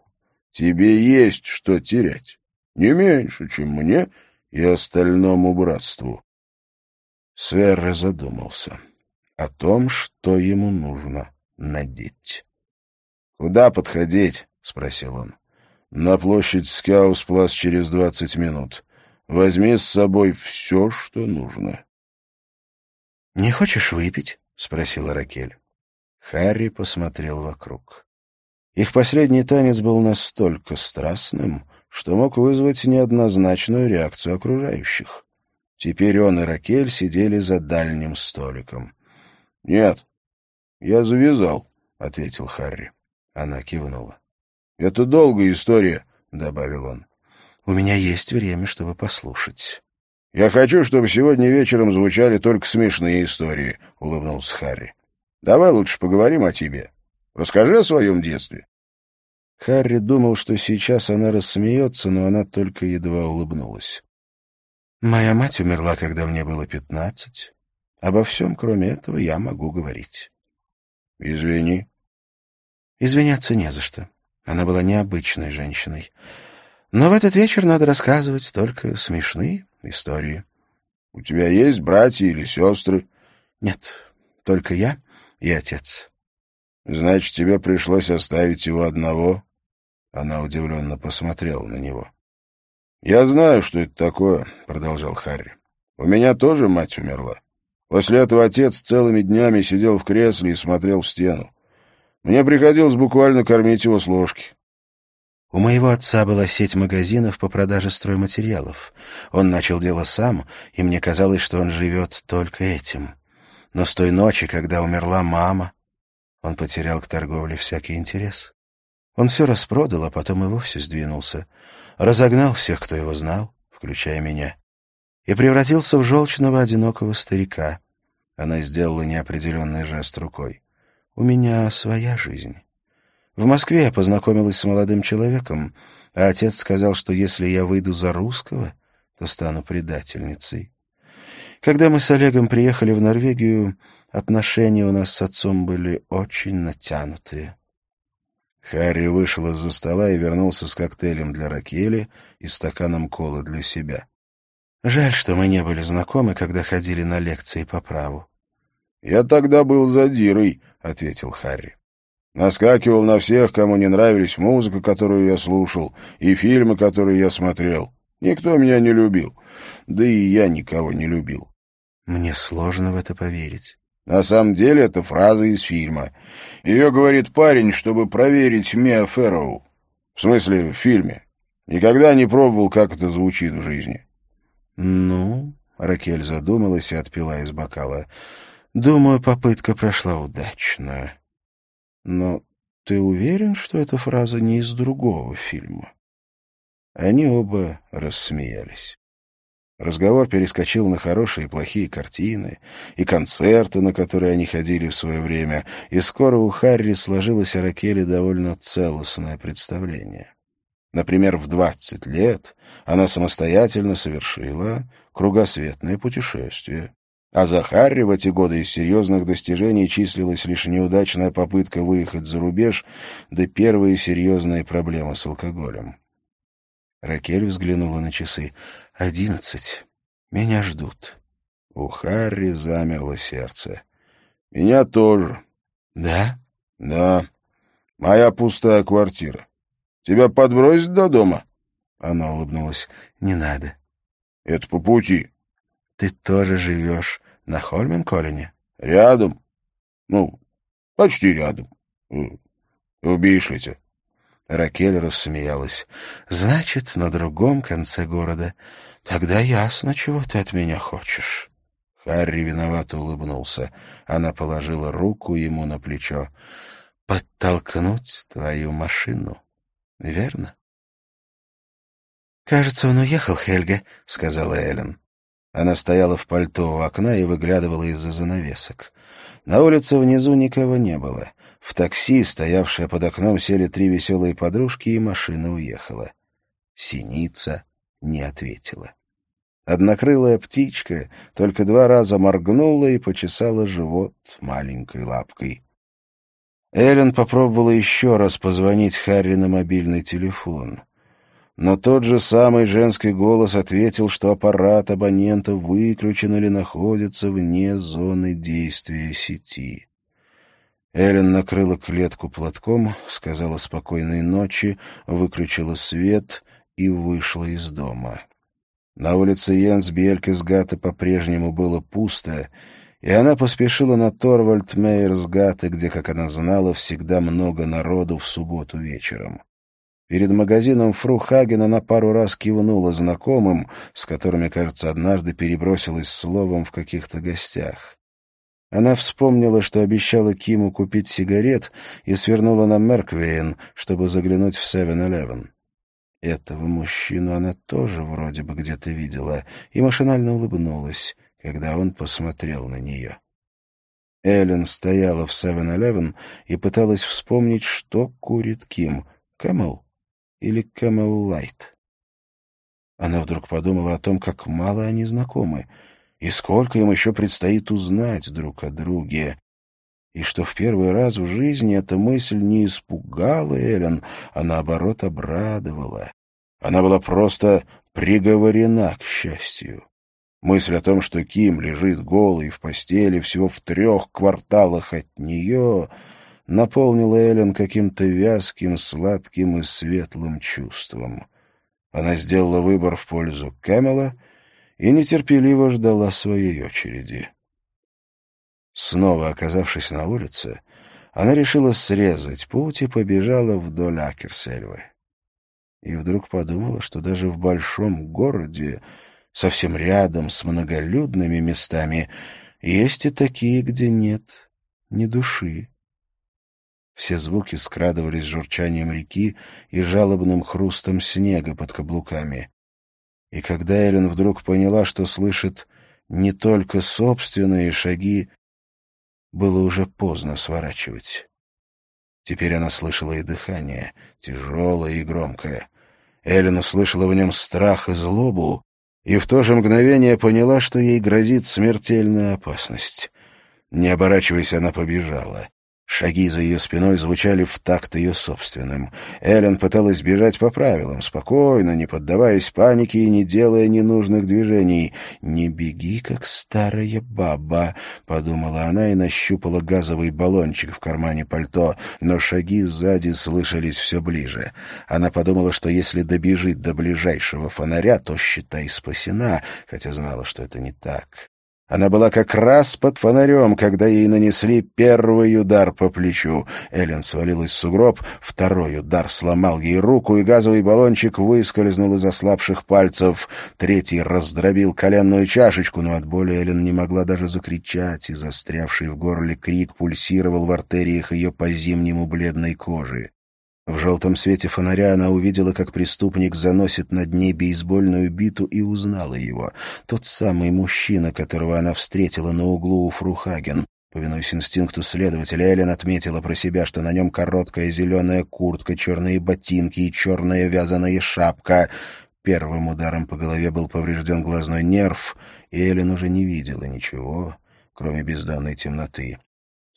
Тебе есть что терять. Не меньше, чем мне и остальному братству. Сверре задумался о том, что ему нужно надеть. — Куда подходить? — спросил он. — На площадь Скаусплас через двадцать минут. Возьми с собой все, что нужно. — Не хочешь выпить? — спросила Ракель. Харри посмотрел вокруг. Их последний танец был настолько страстным, что мог вызвать неоднозначную реакцию окружающих. Теперь он и Ракель сидели за дальним столиком. — Нет, я завязал, — ответил Харри. Она кивнула. — Это долгая история, — добавил он. — У меня есть время, чтобы послушать. — Я хочу, чтобы сегодня вечером звучали только смешные истории, — улыбнулся Харри. — Давай лучше поговорим о тебе. Расскажи о своем детстве. Харри думал, что сейчас она рассмеется, но она только едва улыбнулась. «Моя мать умерла, когда мне было пятнадцать. Обо всем, кроме этого, я могу говорить». «Извини». «Извиняться не за что. Она была необычной женщиной. Но в этот вечер надо рассказывать только смешные истории». «У тебя есть братья или сестры?» «Нет, только я и отец». «Значит, тебе пришлось оставить его одного?» Она удивленно посмотрела на него. «Я знаю, что это такое», — продолжал Харри. «У меня тоже мать умерла. После этого отец целыми днями сидел в кресле и смотрел в стену. Мне приходилось буквально кормить его с ложки. У моего отца была сеть магазинов по продаже стройматериалов. Он начал дело сам, и мне казалось, что он живет только этим. Но с той ночи, когда умерла мама, он потерял к торговле всякий интерес. Он все распродал, а потом и вовсе сдвинулся. Разогнал всех, кто его знал, включая меня. И превратился в желчного одинокого старика. Она сделала неопределенный жест рукой. «У меня своя жизнь». В Москве я познакомилась с молодым человеком, а отец сказал, что если я выйду за русского, то стану предательницей. Когда мы с Олегом приехали в Норвегию, Отношения у нас с отцом были очень натянутые. Харри вышел из-за стола и вернулся с коктейлем для Ракели и стаканом колы для себя. Жаль, что мы не были знакомы, когда ходили на лекции по праву. — Я тогда был задирой, — ответил Харри. Наскакивал на всех, кому не нравились музыка, которую я слушал, и фильмы, которые я смотрел. Никто меня не любил. Да и я никого не любил. Мне сложно в это поверить. На самом деле это фраза из фильма. Ее говорит парень, чтобы проверить Миа Фэрроу. В смысле, в фильме. Никогда не пробовал, как это звучит в жизни. «Ну...» — Ракель задумалась и отпила из бокала. «Думаю, попытка прошла удачно. Но ты уверен, что эта фраза не из другого фильма?» Они оба рассмеялись. Разговор перескочил на хорошие и плохие картины и концерты, на которые они ходили в свое время, и скоро у Харри сложилось о Ракеле довольно целостное представление. Например, в двадцать лет она самостоятельно совершила кругосветное путешествие. А за Харри в эти годы из серьезных достижений числилась лишь неудачная попытка выехать за рубеж, да первые серьезные проблемы с алкоголем. Ракель взглянула на часы. «Одиннадцать. Меня ждут». У Харри замерло сердце. «Меня тоже». «Да?» «Да. Моя пустая квартира. Тебя подбросить до дома?» Она улыбнулась. «Не надо». «Это по пути». «Ты тоже живешь на Хольмен-Коллине?» «Рядом. Ну, почти рядом. Убейш эти». Ракель рассмеялась. «Значит, на другом конце города. Тогда ясно, чего ты от меня хочешь». Харри виновато улыбнулся. Она положила руку ему на плечо. «Подтолкнуть твою машину, верно?» «Кажется, он уехал, Хельга», — сказала Эллен. Она стояла в пальто у окна и выглядывала из-за занавесок. На улице внизу никого не было. В такси, стоявшее под окном, сели три веселые подружки, и машина уехала. Синица не ответила. Однокрылая птичка только два раза моргнула и почесала живот маленькой лапкой. Эллен попробовала еще раз позвонить Харри на мобильный телефон но тот же самый женский голос ответил, что аппарат абонента выключен или находится вне зоны действия сети. Эллен накрыла клетку платком, сказала спокойной ночи, выключила свет и вышла из дома. На улице Йенс Бьелькесгата по-прежнему было пусто, и она поспешила на Торвальд Мейерсгата, где, как она знала, всегда много народу в субботу вечером. Перед магазином Фру Хаген она пару раз кивнула знакомым, с которыми, кажется, однажды перебросилась словом в каких-то гостях. Она вспомнила, что обещала Киму купить сигарет, и свернула на Мерквейн, чтобы заглянуть в Севен-Элевен. Этого мужчину она тоже вроде бы где-то видела, и машинально улыбнулась, когда он посмотрел на нее. Эллен стояла в Севен-Элевен и пыталась вспомнить, что курит Ким. Кэмэл? или Camel Light. Она вдруг подумала о том, как мало они знакомы, и сколько им еще предстоит узнать друг о друге, и что в первый раз в жизни эта мысль не испугала Эллен, а наоборот обрадовала. Она была просто приговорена к счастью. Мысль о том, что Ким лежит голый в постели всего в трех кварталах от нее, наполнила Эллен каким-то вязким, сладким и светлым чувством. Она сделала выбор в пользу Кэмела и нетерпеливо ждала своей очереди. Снова оказавшись на улице, она решила срезать путь и побежала вдоль Акерсельвы. И вдруг подумала, что даже в большом городе, совсем рядом с многолюдными местами, есть и такие, где нет ни души. Все звуки скрадывались журчанием реки и жалобным хрустом снега под каблуками. И когда Эллен вдруг поняла, что слышит не только собственные шаги, было уже поздно сворачивать. Теперь она слышала и дыхание, тяжелое и громкое. Эллен услышала в нем страх и злобу, и в то же мгновение поняла, что ей грозит смертельная опасность. Не оборачиваясь, она побежала. Шаги за ее спиной звучали в такт ее собственным. Эллен пыталась бежать по правилам, спокойно, не поддаваясь панике и не делая ненужных движений. «Не беги, как старая баба», — подумала она и нащупала газовый баллончик в кармане пальто, но шаги сзади слышались все ближе. Она подумала, что если добежит до ближайшего фонаря, то, считай, спасена, хотя знала, что это не так. Она была как раз под фонарем, когда ей нанесли первый удар по плечу. Эллен свалилась в сугроб, второй удар сломал ей руку, и газовый баллончик выскользнул из ослабших пальцев. Третий раздробил коленную чашечку, но от боли Эллен не могла даже закричать, и застрявший в горле крик пульсировал в артериях ее по-зимнему бледной кожи. В желтом свете фонаря она увидела, как преступник заносит над ней бейсбольную биту и узнала его. Тот самый мужчина, которого она встретила на углу у Фрухаген. Повинуясь инстинкту следователя, Эллен отметила про себя, что на нем короткая зеленая куртка, черные ботинки и черная вязаная шапка. Первым ударом по голове был поврежден глазной нерв, и Эллен уже не видела ничего, кроме бездонной темноты.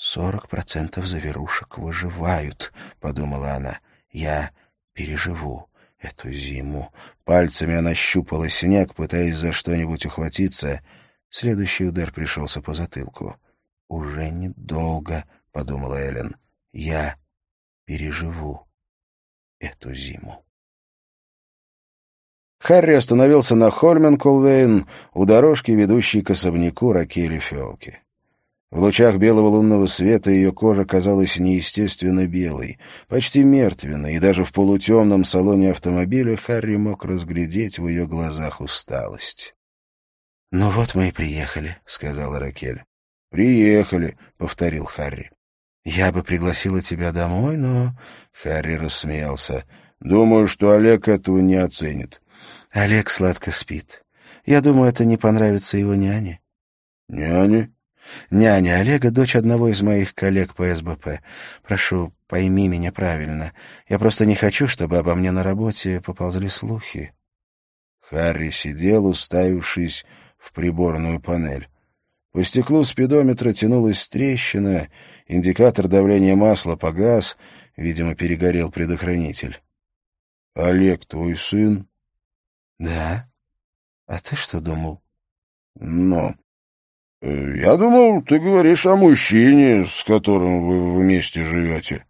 «Сорок процентов заверушек выживают», — подумала она. «Я переживу эту зиму». Пальцами она щупала снег, пытаясь за что-нибудь ухватиться. Следующий удар пришелся по затылку. «Уже недолго», — подумала Эллен. «Я переживу». эту зиму. Харри остановился на Хольмен-Колвейн у дорожки, ведущей к особняку Ракели Феоки. В лучах белого лунного света ее кожа казалась неестественно белой, почти мертвенной, и даже в полутемном салоне автомобиля Харри мог разглядеть в ее глазах усталость. — Ну вот мы и приехали, — сказала Ракель. — Приехали, — повторил Харри. — Я бы пригласила тебя домой, но... Харри рассмеялся. — Думаю, что Олег этого не оценит. Олег сладко спит. Я думаю, это не понравится его няне. Няне? Няня Олега — дочь одного из моих коллег по СБП. Прошу, пойми меня правильно. Я просто не хочу, чтобы обо мне на работе поползли слухи. Харри сидел, уставившись в приборную панель. По стеклу спидометра тянулась трещина, индикатор давления масла погас, видимо, перегорел предохранитель. — Олег твой сын? «Да? А ты что думал?» «Ну, я думал, ты говоришь о мужчине, с которым вы вместе живете».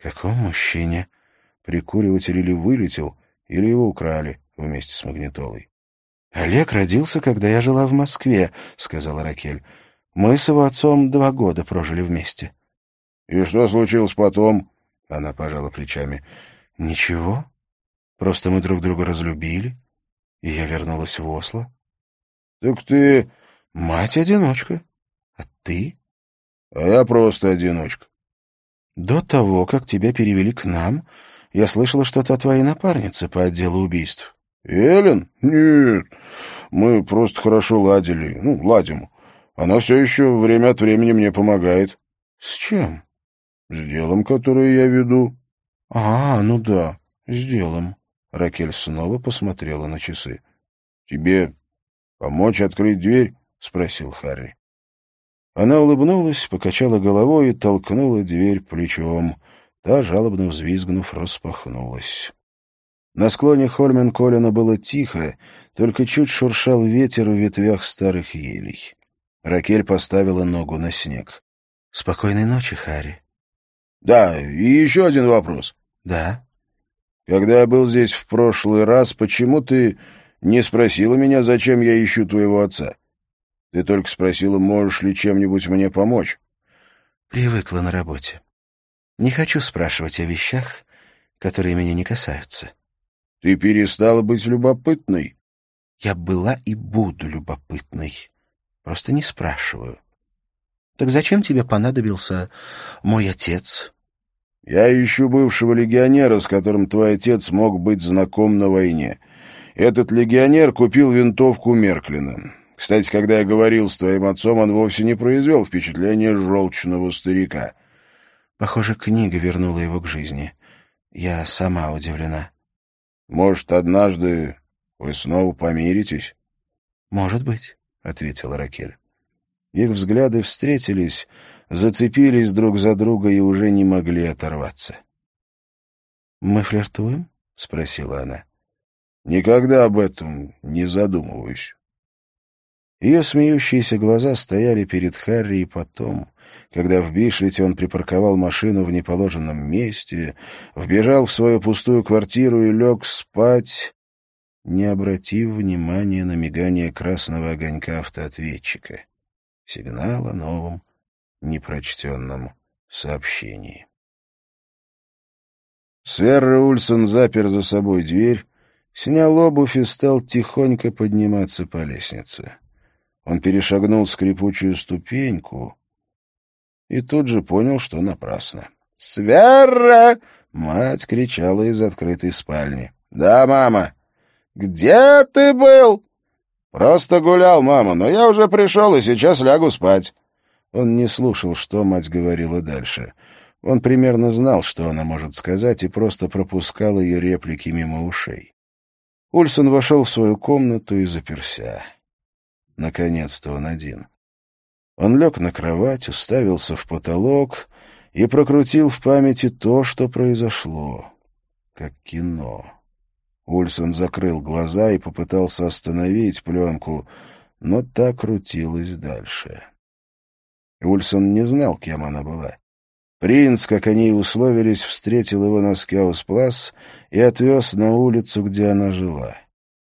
«Каком мужчине? Прикуриватель или вылетел, или его украли вместе с магнитолой?» «Олег родился, когда я жила в Москве», — сказала Ракель. «Мы с его отцом два года прожили вместе». «И что случилось потом?» — она пожала плечами. «Ничего. Просто мы друг друга разлюбили и я вернулась в Осло. — Так ты мать-одиночка. А ты? — А я просто одиночка. — До того, как тебя перевели к нам, я слышала что-то о твоей напарнице по отделу убийств. — Эллен? Нет, мы просто хорошо ладили. Ну, ладим. Она все еще время от времени мне помогает. — С чем? — С делом, которое я веду. — А, ну да, с делом. Ракель снова посмотрела на часы. — Тебе помочь открыть дверь? — спросил Харри. Она улыбнулась, покачала головой и толкнула дверь плечом. Та, жалобно взвизгнув, распахнулась. На склоне Хольмен Колина было тихо, только чуть шуршал ветер в ветвях старых елей. Ракель поставила ногу на снег. — Спокойной ночи, Харри. — Да, и еще один вопрос. — Да. Когда я был здесь в прошлый раз, почему ты не спросила меня, зачем я ищу твоего отца? Ты только спросила, можешь ли чем-нибудь мне помочь. Привыкла на работе. Не хочу спрашивать о вещах, которые меня не касаются. Ты перестала быть любопытной? Я была и буду любопытной. Просто не спрашиваю. Так зачем тебе понадобился мой отец? Я ищу бывшего легионера, с которым твой отец мог быть знаком на войне. Этот легионер купил винтовку Мерклина. Кстати, когда я говорил с твоим отцом, он вовсе не произвел впечатления желчного старика. Похоже, книга вернула его к жизни. Я сама удивлена. Может, однажды вы снова помиритесь? Может быть, — ответила Ракель. Их взгляды встретились, зацепились друг за друга и уже не могли оторваться. «Мы флиртуем?» — спросила она. «Никогда об этом не задумываюсь». Ее смеющиеся глаза стояли перед Харри и потом, когда в Бишлете он припарковал машину в неположенном месте, вбежал в свою пустую квартиру и лег спать, не обратив внимания на мигание красного огонька автоответчика сигнал о новом непрочтенном сообщении. Сверра Ульсон запер за собой дверь, снял обувь и стал тихонько подниматься по лестнице. Он перешагнул скрипучую ступеньку и тут же понял, что напрасно. «Сверра!» — мать кричала из открытой спальни. «Да, мама!» «Где ты был?» «Просто гулял, мама, но я уже пришел и сейчас лягу спать». Он не слушал, что мать говорила дальше. Он примерно знал, что она может сказать, и просто пропускал ее реплики мимо ушей. Ульсон вошел в свою комнату и заперся. Наконец-то он один. Он лег на кровать, уставился в потолок и прокрутил в памяти то, что произошло, как кино. Ульсон закрыл глаза и попытался остановить пленку, но та крутилась дальше. Ульсон не знал, кем она была. Принц, как они и условились, встретил его на Скяус-Плас и отвез на улицу, где она жила.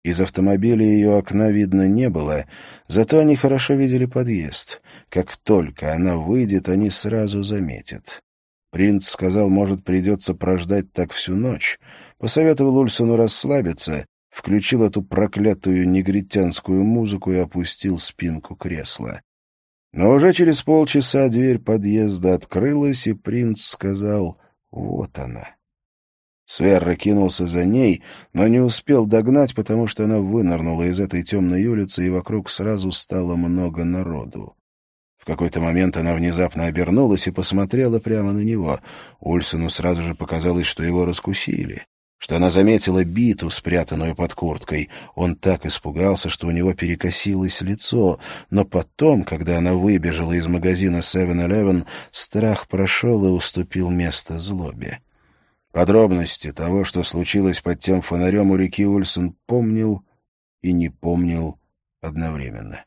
Из автомобиля ее окна видно не было, зато они хорошо видели подъезд. Как только она выйдет, они сразу заметят. Принц сказал, может, придется прождать так всю ночь. Посоветовал Ульсону расслабиться, включил эту проклятую негритянскую музыку и опустил спинку кресла. Но уже через полчаса дверь подъезда открылась, и принц сказал «Вот она». Сверра кинулся за ней, но не успел догнать, потому что она вынырнула из этой темной улицы, и вокруг сразу стало много народу. В какой-то момент она внезапно обернулась и посмотрела прямо на него. Ульсону сразу же показалось, что его раскусили что она заметила биту, спрятанную под курткой. Он так испугался, что у него перекосилось лицо, но потом, когда она выбежала из магазина 7-Eleven, страх прошел и уступил место злобе. Подробности того, что случилось под тем фонарем у реки Ульсон, помнил и не помнил одновременно.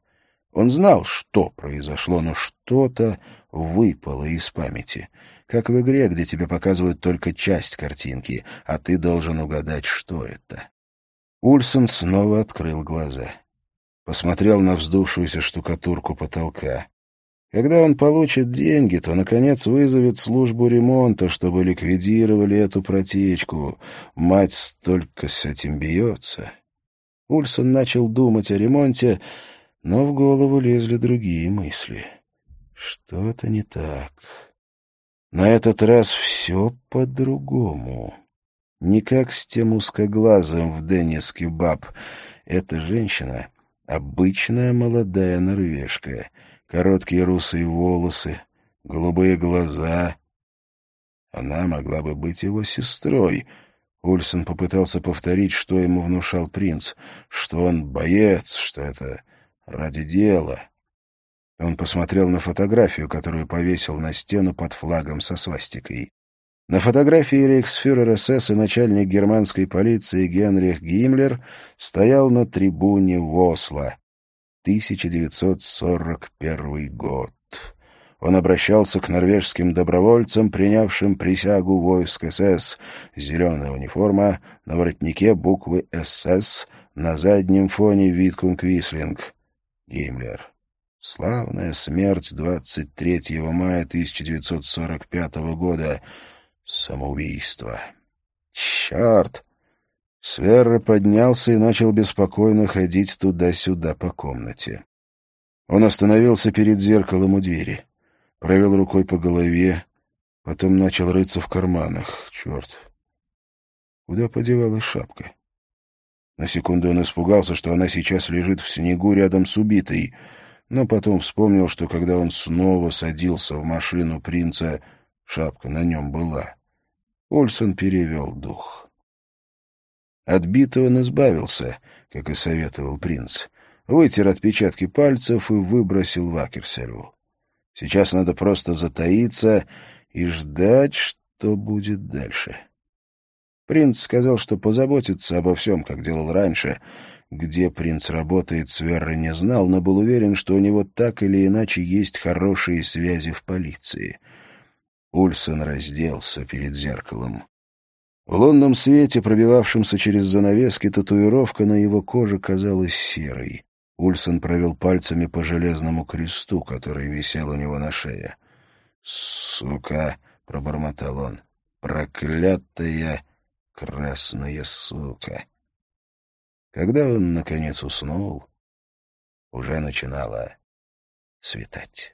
Он знал, что произошло, но что-то выпало из памяти — как в игре, где тебе показывают только часть картинки, а ты должен угадать, что это. Ульсон снова открыл глаза. Посмотрел на вздувшуюся штукатурку потолка. Когда он получит деньги, то, наконец, вызовет службу ремонта, чтобы ликвидировали эту протечку. Мать столько с этим бьется. Ульсон начал думать о ремонте, но в голову лезли другие мысли. Что-то не так. На этот раз все по-другому. Не как с тем узкоглазым в Дениске баб. Эта женщина — обычная молодая норвежка. Короткие русые волосы, голубые глаза. Она могла бы быть его сестрой. Ульсон попытался повторить, что ему внушал принц, что он боец, что это ради дела. Он посмотрел на фотографию, которую повесил на стену под флагом со свастикой. На фотографии рейхсфюрер СС и начальник германской полиции Генрих Гиммлер стоял на трибуне в Осло. 1941 год. Он обращался к норвежским добровольцам, принявшим присягу войск СС. Зеленая униформа, на воротнике буквы «СС», на заднем фоне Виткунг Вислинг. Гиммлер. Славная смерть 23 мая 1945 года. Самоубийство. Черт! Сверра поднялся и начал беспокойно ходить туда-сюда по комнате. Он остановился перед зеркалом у двери, провел рукой по голове, потом начал рыться в карманах. Черт! Куда подевалась шапка? На секунду он испугался, что она сейчас лежит в снегу рядом с убитой — но потом вспомнил, что когда он снова садился в машину принца, шапка на нем была. Ольсон перевел дух. От бита он избавился, как и советовал принц. Вытер отпечатки пальцев и выбросил в Акерсельву. Сейчас надо просто затаиться и ждать, что будет дальше. Принц сказал, что позаботится обо всем, как делал раньше, где принц работает, Сверра не знал, но был уверен, что у него так или иначе есть хорошие связи в полиции. Ульсон разделся перед зеркалом. В лунном свете, пробивавшемся через занавески, татуировка на его коже казалась серой. Ульсон провел пальцами по железному кресту, который висел у него на шее. «Сука!» — пробормотал он. «Проклятая красная сука!» Когда он, наконец, уснул, уже начинало светать.